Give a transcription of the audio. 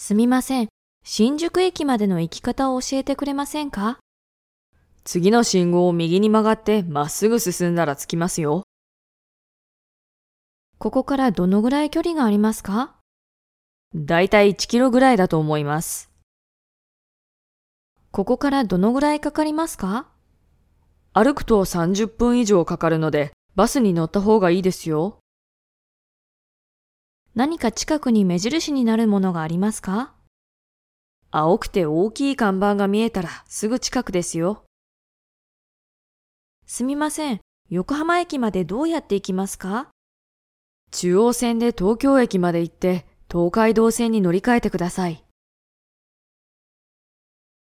すみません。新宿駅までの行き方を教えてくれませんか？次の信号を右に曲がってまっすぐ進んだら着きますよ。ここからどのぐらい距離がありますか？だいたい1キロぐらいだと思います。ここからどのぐらいかかりますか？歩くと30分以上かかるので、バスに乗った方がいいですよ。何か近くに目印になるものがありますか？青くて大きい看板が見えたらすぐ近くですよ。すみません。横浜駅までどうやって行きますか？中央線で東京駅まで行って、東海道線に乗り換えてください。